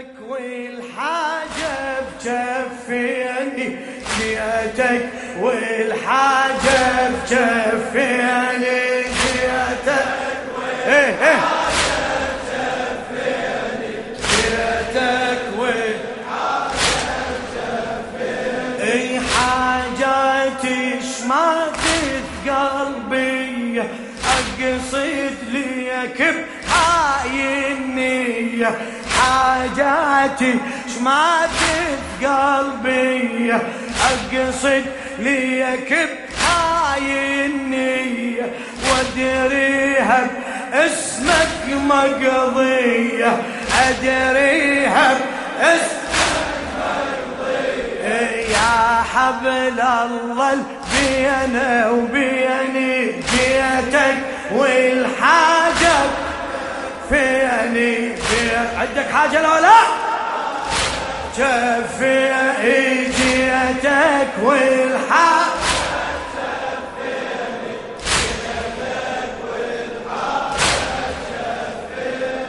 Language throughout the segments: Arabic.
جيتك والحاجة بجفيني جيتك والحاجة بجفيني. اقصد ليك بهاي النية. حاجاتي شماتت قلبي أقصد ليك بهاي النية. وأدريها اسمك مقضية. أدريها اسمك يا حبل الله بينا وبيني جيتك والحاجة فيني في عندك حاجة لو لا؟ شفي جيتك والحاجة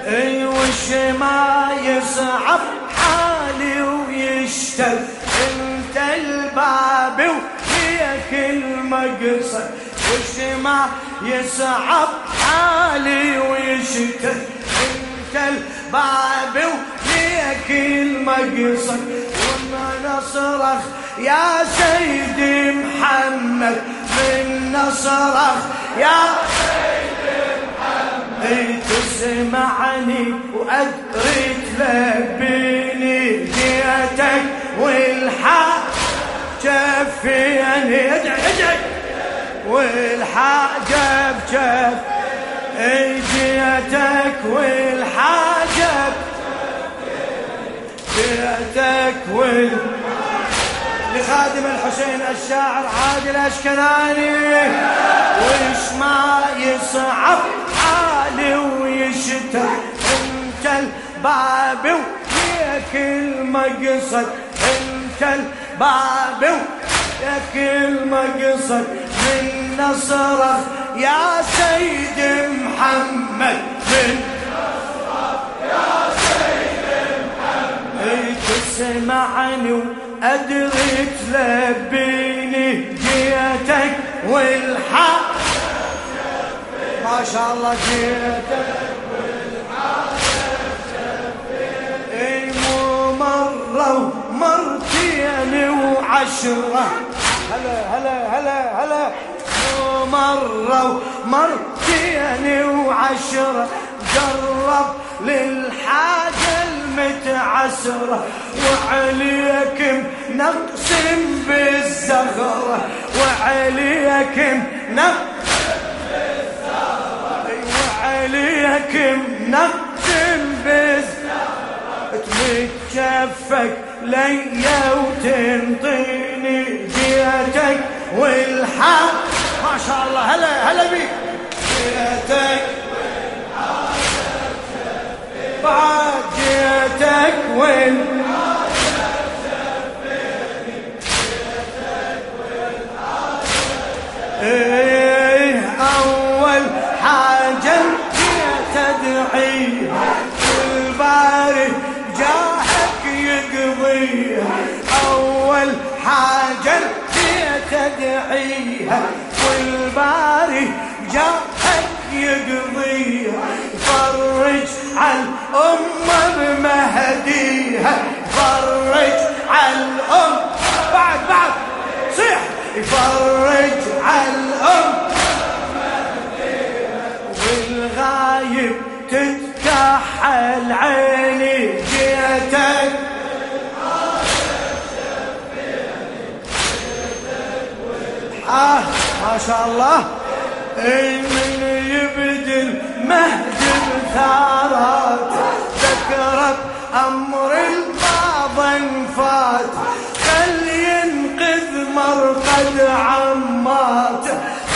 اي وش ما يصعب حالي ويشتل. انت الباب وفيك المقصد. وش ما يصعب حالي ويشتل انت الباب وفيك المقصد. وما نصرخ يا سيدي محمد من نصرخ يا تسمعني وأدري تلبيني جيتك والحاجة فيني. ادعي ادعي. والحاجة بجف جيتك والحاجة جيتك وال لخادم الحسين الشاعر عادل أشكناني. وش ما يصعب حالي ويشتر. أنت الباب وياك المقصد. أنت الباب وياك المقصد من نصرك يا سيد محمد. من تسمعني وأدري تلبيني جيتك والحق. ما شاء الله جيتك. وعشرة هلا هلا هلا هلا. مرة ومرتين وعشرة. جرب للحاجة المتعسرة. وعليكم نقسم بالزغرة وعليكم نقسم بالزغرة وعليكم نقسم بالزغرة تمتشفك ليا وتنطيني جيتك والحق. ما شاء الله. هلا هلا بيك. جيتك بعد جيتك وين جيت ادعيها والباري جاهك يقضيها. فرج على الأمة بمهديها فرج على الأم بعد آه ما شاء الله اي من يبدل مهد الثارات ذكرت أمر الماضي فات خل ينقذ مرقد عمات؟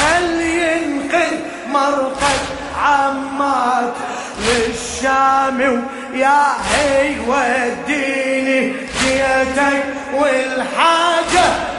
خل ينقذ مرقد عمات؟ للشام ويا هي وديني جيتك والحاجة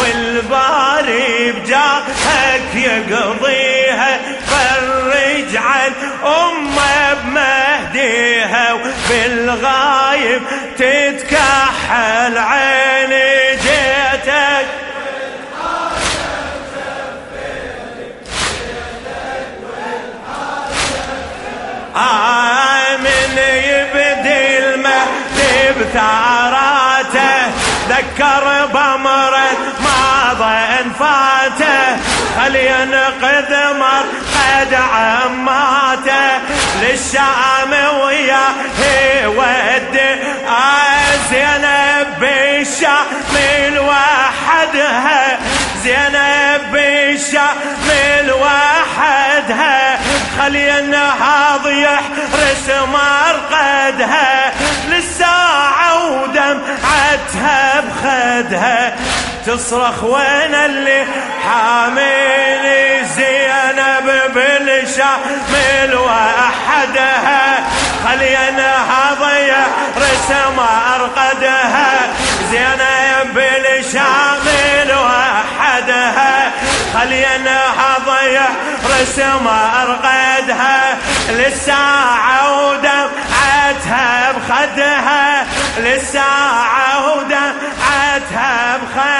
والباري بجاهك يقضيها؟ فرج عن أمه بمهديها وبالغايب تتكحل عيني جيتك. آمن يبدي المهدي بثاراته ذكر بمره خل ينقذ مر قد عماته للشام وياه ود زينب بالشام الوحدها زينب بالشام الوحدها. خلي النهاض يحرس مرقدها للساعة ودمعتها بخدها. تصرخ وين اللي حامل زينب بالشام الوحدها خلي النهاض يحرس مرقدها زينب بالشام الوحدها خلي النهاض يحرس مرقدها للساعة ودمعتها بخدها. للساعة ودمعتها بخدها.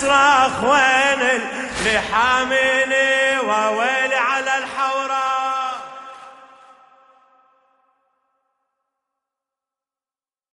تصرخ وين اللي حاملي وويلي على الحوراء